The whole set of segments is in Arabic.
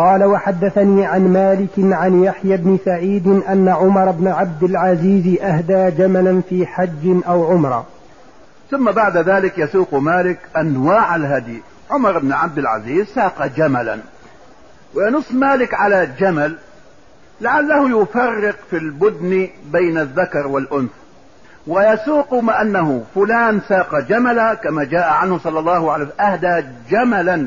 قال وحدثني عن مالك عن يحيى بن سعيد أن عمر بن عبد العزيز أهدى جملا في حج أو عمرة. ثم بعد ذلك يسوق مالك أنواع الهدي. عمر بن عبد العزيز ساق جملا. وينص مالك على جمل لعله يفرق في البدن بين الذكر والأنثى. ويسوق ما أنه فلان ساق جملا كما جاء عنه صلى الله عليه وسلم أهدى جملا.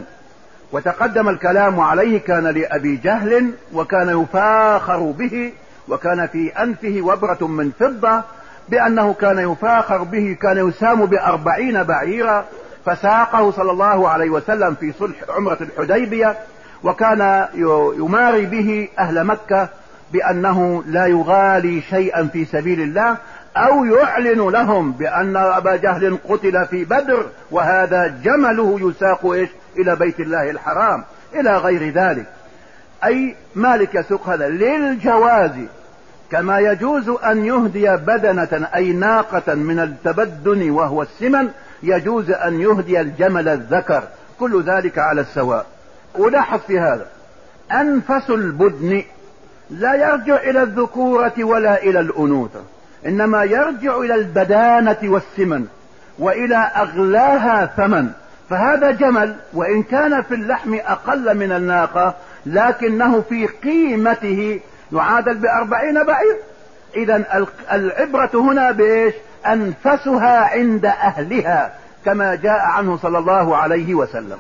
وتقدم الكلام عليه كان لأبي جهل وكان يفاخر به وكان في أنفه وبرة من فضة بأنه كان يفاخر به كان يسام بأربعين بعيرا فساقه صلى الله عليه وسلم في صلح عمرة الحديبية وكان يماري به أهل مكة بأنه لا يغالي شيئا في سبيل الله أو يعلن لهم بأن أبا جهل قتل في بدر وهذا جمله يساق إيش؟ إلى بيت الله الحرام إلى غير ذلك. أي مالك يسوق هذا؟ للجواز. كما يجوز أن يهدي بدنة أي ناقة من التبدن وهو السمن يجوز أن يهدي الجمل الذكر. كل ذلك على السواء. ولاحظ في هذا أنفس البدن لا يرجع إلى الذكورة ولا إلى الأنوثة. إنما يرجع إلى البدانة والسمن وإلى أغلاها ثمن. فهذا جمل وإن كان في اللحم أقل من الناقة لكنه في قيمته يعادل بأربعين بعير. إذا العبرة هنا بإيش؟ أنفسها عند أهلها كما جاء عنه صلى الله عليه وسلم.